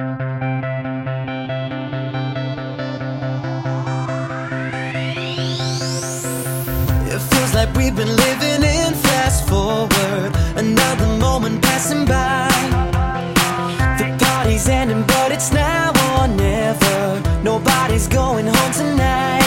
It feels like we've been living in fast forward, another moment passing by. The party's ending, but it's now or never. Nobody's going home tonight.